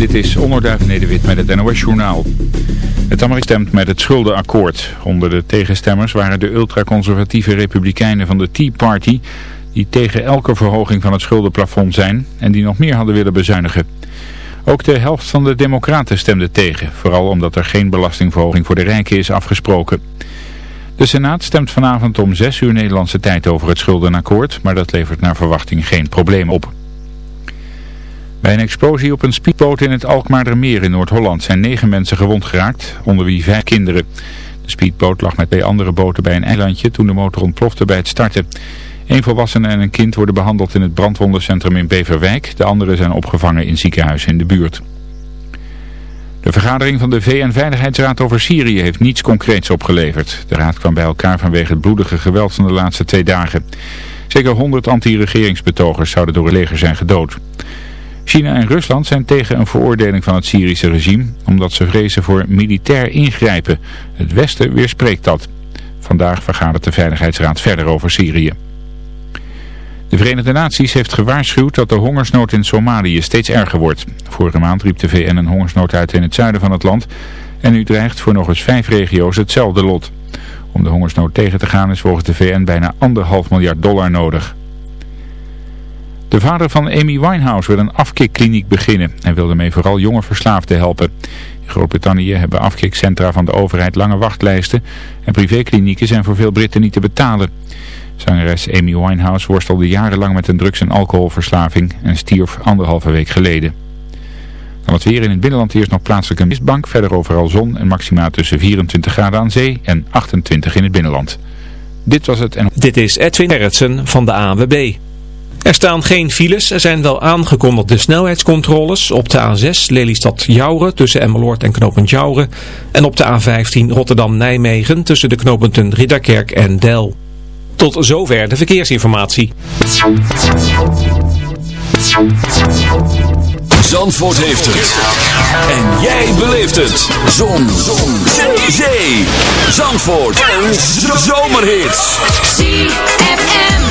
Dit is Onderduif Nederwit met het NOS Journaal. Het Amerika stemt met het schuldenakkoord. Onder de tegenstemmers waren de ultraconservatieve republikeinen van de Tea Party... die tegen elke verhoging van het schuldenplafond zijn en die nog meer hadden willen bezuinigen. Ook de helft van de democraten stemde tegen, vooral omdat er geen belastingverhoging voor de rijken is afgesproken. De Senaat stemt vanavond om 6 uur Nederlandse tijd over het schuldenakkoord, maar dat levert naar verwachting geen probleem op. Bij een explosie op een speedboot in het Alkmaardermeer in Noord-Holland zijn negen mensen gewond geraakt, onder wie vijf kinderen. De speedboot lag met twee andere boten bij een eilandje toen de motor ontplofte bij het starten. Een volwassene en een kind worden behandeld in het brandwondencentrum in Beverwijk. De anderen zijn opgevangen in ziekenhuizen in de buurt. De vergadering van de VN-veiligheidsraad over Syrië heeft niets concreets opgeleverd. De raad kwam bij elkaar vanwege het bloedige geweld van de laatste twee dagen. Zeker 100 anti-regeringsbetogers zouden door het leger zijn gedood. China en Rusland zijn tegen een veroordeling van het Syrische regime, omdat ze vrezen voor militair ingrijpen. Het Westen weerspreekt dat. Vandaag vergadert de Veiligheidsraad verder over Syrië. De Verenigde Naties heeft gewaarschuwd dat de hongersnood in Somalië steeds erger wordt. Vorige maand riep de VN een hongersnood uit in het zuiden van het land en nu dreigt voor nog eens vijf regio's hetzelfde lot. Om de hongersnood tegen te gaan is volgens de VN bijna anderhalf miljard dollar nodig. De vader van Amy Winehouse wil een afkikkliniek beginnen en wil daarmee vooral jonge verslaafden helpen. In Groot-Brittannië hebben afkikcentra van de overheid lange wachtlijsten en privéklinieken zijn voor veel Britten niet te betalen. Zangeres Amy Winehouse worstelde jarenlang met een drugs- en alcoholverslaving en stierf anderhalve week geleden. Dan het weer in het binnenland eerst nog plaatselijke mistbank, verder overal zon en maxima tussen 24 graden aan zee en 28 in het binnenland. Dit was het en... Dit is Edwin Gerritsen van de ANWB. Er staan geen files, er zijn wel aangekondigde snelheidscontroles op de A6 Lelystad-Jouren tussen Emmeloord en knooppunt Jouren en op de A15 Rotterdam-Nijmegen tussen de knooppunten Ridderkerk en Del. Tot zover de verkeersinformatie. Zandvoort heeft het. En jij beleeft het. Zon. Zon. Zee. Zandvoort. Een zomerhit. ZFM.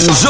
Zandvoort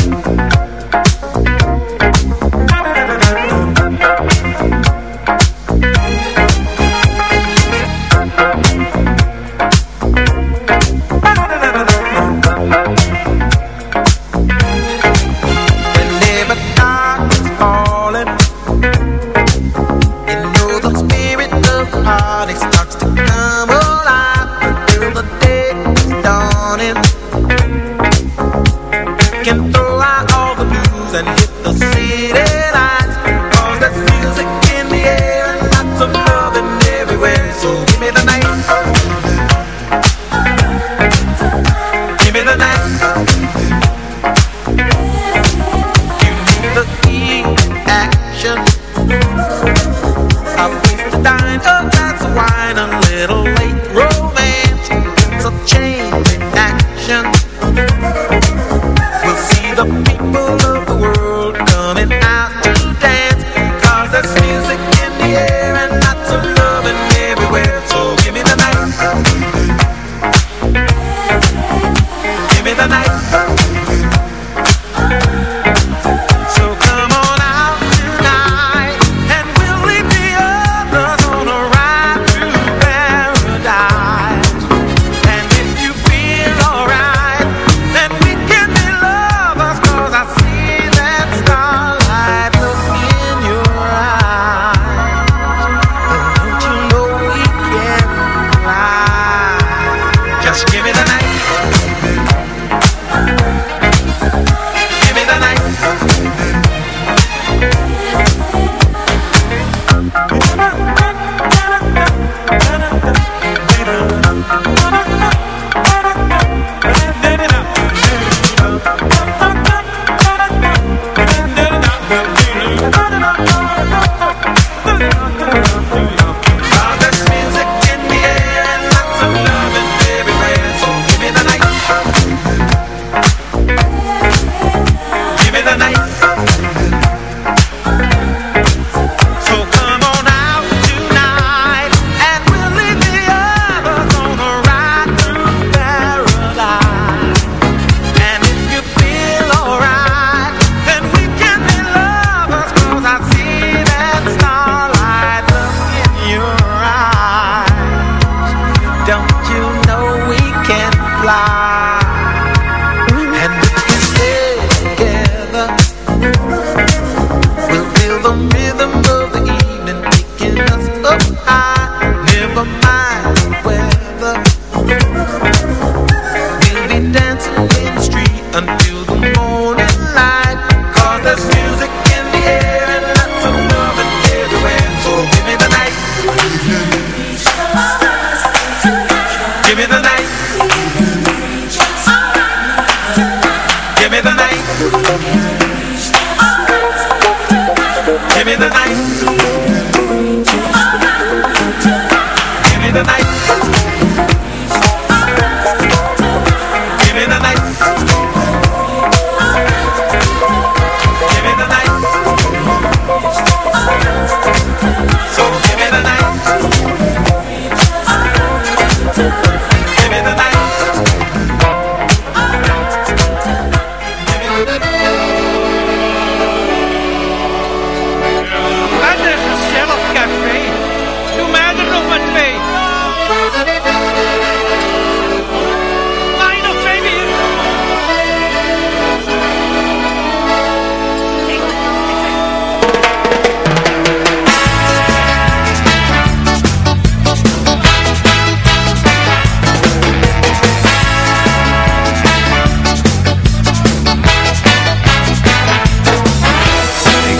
Meine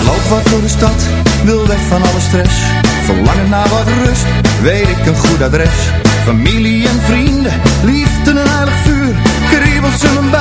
loop wat door de stad wil weg van alle stress. Verlangen naar wat weet ik een goed adres. Familie en vrienden, liefde en aardig vuur, kriebels in mijn buik